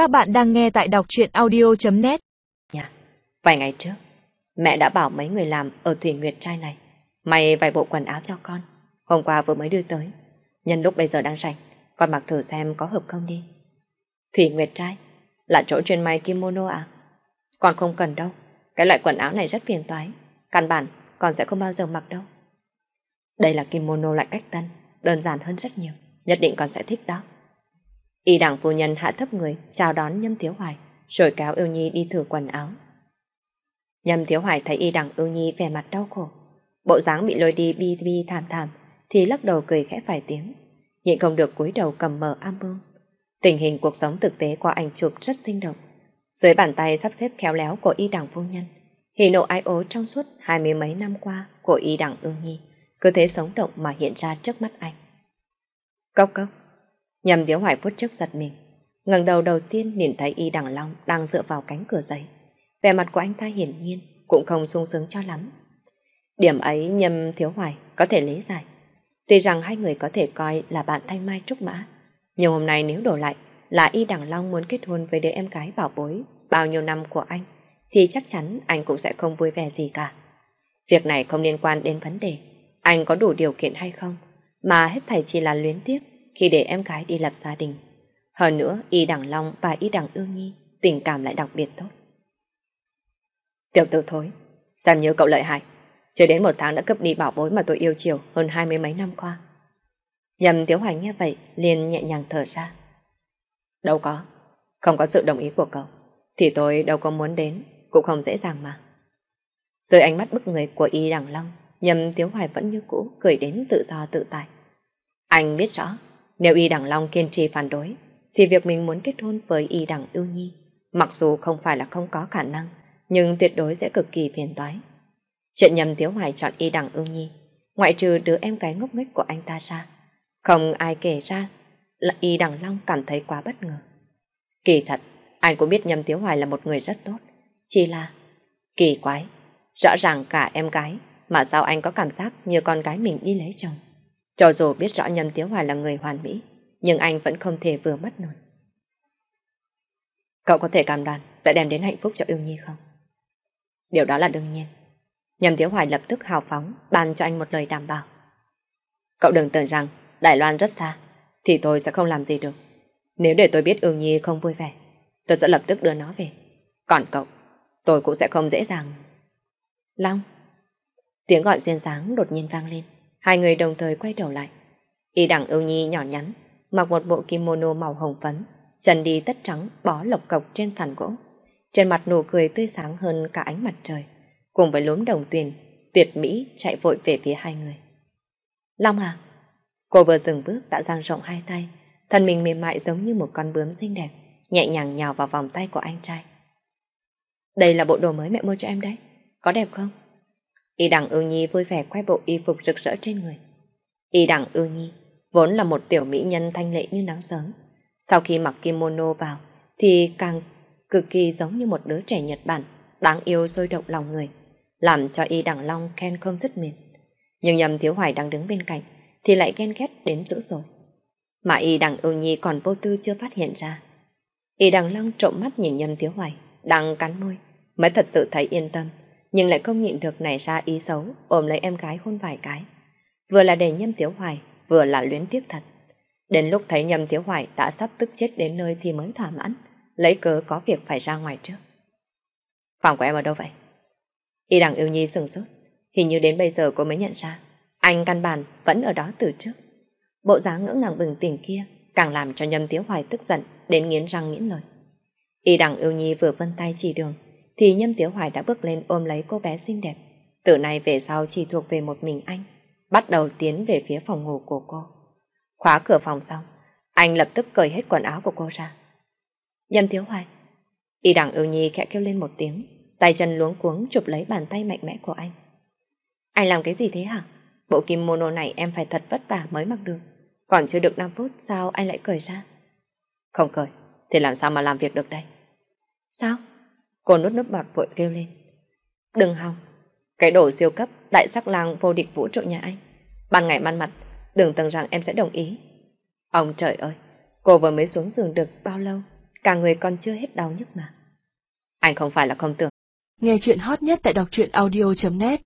Các bạn đang nghe tại đọc truyện audio.net Nhà, vài ngày trước, mẹ đã bảo mấy người làm ở Thủy Nguyệt trai này may vài bộ quần áo cho con. Hôm qua vừa mới đưa tới. Nhân lúc bây giờ đang rảnh, con mặc thử xem có hợp không đi. Thủy Nguyệt trai là chỗ chuyên may kimono à? Con không cần đâu. Cái loại quần áo này rất phiền toái. Căn bản, con sẽ không bao giờ mặc đâu. Đây là kimono loại cách tân, đơn giản hơn rất nhiều. Nhất định con sẽ thích đó. Y đảng phu nhân hạ thấp người, chào đón Nhâm Thiếu Hoài, rồi kéo yêu Nhi đi thử quần áo. Nhâm Thiếu Hoài thấy Y đảng yêu Nhi vẻ mặt đau khổ. Bộ dáng bị lôi đi bi bi thảm thảm, thì lắc đầu cười khẽ vài tiếng. Nhịn không được cúi đầu cầm mở album. Tình hình cuộc sống thực tế qua ảnh chụp rất sinh động. Dưới bàn tay sắp xếp khéo léo của Y đảng phu nhân, hỉ nộ ái ố trong suốt hai mươi mấy năm qua của Y đảng Ưu Nhi, cứ thế sống động mà hiện ra trước mắt anh. Cốc cốc. Nhầm Tiếu Hoài phút trước giật mình. ngẩng đầu đầu tiên nhìn thấy Y Đằng Long đang dựa vào cánh cửa giấy. Vẻ mặt của anh ta hiển nhiên cũng không sung sướng cho lắm. Điểm ấy Nhâm Thiếu Hoài có thể lý giải. Tuy rằng hai người có thể coi là bạn thanh mai trúc mã. Nhưng hôm nay nếu đổ lại là Y Đằng Long muốn kết hôn với đứa em gái bảo bối bao nhiêu năm của anh, thì chắc chắn anh cũng sẽ không vui vẻ gì cả. Việc này không liên quan đến vấn đề, anh có đủ điều kiện hay không, mà hết thảy chỉ là luyến tiếc khi để em gái đi lập gia đình. Hơn nữa, Y Đằng Long và Y Đằng Ưu Nhi tình cảm lại đặc biệt tốt. Tiểu tử thối, xem như cậu lợi hại. Chưa đến một tháng đã cấp đi bảo bối mà tôi yêu chiều hơn hai mươi mấy năm qua. Nhầm Tiếu Hoành nghe vậy, liền nhẹ nhàng thở ra. Đâu có, không có sự đồng ý của cậu, thì tôi đâu có muốn đến, cũng không dễ dàng mà. Dưới ánh mắt bức người của Y Đằng Long, nhầm Tiếu Hoài vẫn như cũ, cười đến tự do tự tại. Anh biết rõ, nếu Y Đằng Long kiên trì phản đối, thì việc mình muốn kết hôn với Y Đằng Ưu Nhi, mặc dù không phải là không có khả năng, nhưng tuyệt đối sẽ cực kỳ phiền toái. Chuyện nhầm Tiếu Hoài chọn Y Đằng Ưu Nhi, ngoại trừ đứa em gái ngốc nghếch của anh ta ra, không ai kể ra là Y Đằng Long cảm thấy quá bất ngờ. Kỳ thật, anh cũng biết Nhâm Tiếu Hoài là một người rất tốt, chỉ là kỳ quái, rõ ràng cả em gái mà sao anh có cảm giác như con gái mình đi lấy chồng. Cho dù biết rõ Nhâm Tiếu Hoài là người hoàn mỹ, nhưng anh vẫn không thể vừa mắt nổi. Cậu có thể cảm đoan sẽ đem đến hạnh phúc cho Yêu Nhi không? Điều đó là đương nhiên. Nhâm Tiếu Hoài lập tức hào phóng ban cho anh một lời đảm bảo. Cậu đừng tưởng rằng Đài Loan rất xa, thì tôi sẽ không làm gì được. Nếu để tôi biết Ưu Nhi không vui vẻ, tôi sẽ lập tức đưa nó về. Còn cậu, tôi cũng sẽ không dễ dàng. Long! Tiếng gọi duyên dáng đột nhiên vang lên. Hai người đồng thời quay đầu lại. Y đẳng ưu nhi nhỏ nhắn, mặc một bộ kimono màu hồng phấn, chân đi tất trắng bó lộc cộc trên sàn gỗ. Trên mặt nụ cười tươi sáng hơn cả ánh mặt trời, cùng với lốm đồng tuyền, tuyệt mỹ chạy vội về phía hai người. Long à! Cô vừa dừng bước đã dang rộng hai tay, thân mình mềm mại giống như một con bướm xinh đẹp, nhẹ nhàng nhào vào vòng tay của anh trai. Đây là bộ đồ mới mẹ mua cho em đấy, có đẹp không? Y đằng ưu nhi vui vẻ khoe bộ y phục rực rỡ trên người. Y đằng ưu nhi vốn là một tiểu mỹ nhân thanh lệ như nắng sớm. Sau khi mặc kimono vào thì càng cực kỳ giống như một đứa trẻ Nhật Bản đáng yêu sôi động lòng người, làm cho Y đằng long khen không dứt miệng. Nhưng nhầm thiếu hoài đang đứng bên cạnh thì lại ghen ghét đến dữ rồi. Mà Y đằng ưu nhi còn vô tư chưa phát hiện ra. Y đằng long trộm mắt nhìn nhầm thiếu hoài, đang cắn môi, mới thật sự thấy yên tâm nhưng lại không nhịn được nảy ra ý xấu, ôm lấy em gái hôn vài cái. Vừa là để nhâm tiếu hoài, vừa là luyến tiếc thật. Đến lúc thấy nhâm tiếu hoài đã sắp tức chết đến nơi thì mới thỏa mãn, lấy cớ có việc phải ra ngoài trước. Phòng của em ở đâu vậy? Y đằng yêu nhi sừng sốt, hình như đến bây giờ cô mới nhận ra, anh căn bản vẫn ở đó từ trước. Bộ dáng ngỡ ngàng bừng tỉnh kia càng làm cho nhâm tiếu hoài tức giận đến nghiến răng nghiến lời. Y đằng yêu nhi vừa vân tay chỉ đường, thì Nhâm Tiếu Hoài đã bước lên ôm lấy cô bé xinh đẹp. Từ nay về sau chỉ thuộc về một mình anh, bắt đầu tiến về phía phòng ngủ của cô. Khóa cửa phòng xong, anh lập tức cởi hết quần áo của cô ra. Nhâm Tiếu Hoài. Y đẳng ưu nhi khẽ kêu lên một tiếng, tay chân luống cuống chụp lấy bàn tay mạnh mẽ của anh. Anh làm cái gì thế hả? Bộ kimono này em phải thật vất vả mới mặc được. Còn chưa được 5 phút sao anh lại cởi ra? Không cởi, thì làm sao mà làm việc được đây? Sao? Cô nút nước bọt vội kêu lên. Đừng hòng. Cái đồ siêu cấp đại sắc lang vô địch vũ trụ nhà anh. Ban ngày ban mặt, đừng tưởng rằng em sẽ đồng ý. Ông trời ơi, cô vừa mới xuống giường được bao lâu, cả người còn chưa hết đau nhức mà. Anh không phải là không tưởng. Nghe chuyện hot nhất tại đọc truyện audio.net